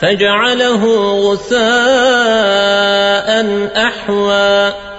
فجعله غثاء أحوى.